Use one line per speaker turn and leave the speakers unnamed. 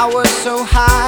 I was so high.